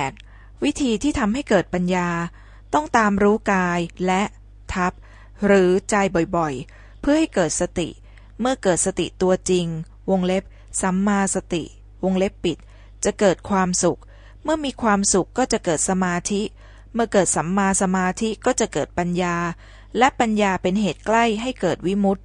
8. วิธีที่ทำให้เกิดปัญญา ต้องตามรู้กายและทับหรือใจบ่อยๆ เพื่อให้เกิดสติ เมื่อเกิดสติตัวจริง วงเล็บ สัมมาสติ วงเล็บปิด จะเกิดความสุข เมื่อมีความสุขก็จะเกิดสมาธิ เมื่อเกิดสัมมาสมาธิก็จะเกิดปัญญา และปัญญาเป็นเหตุใกล้ให้เกิดวิมุตติ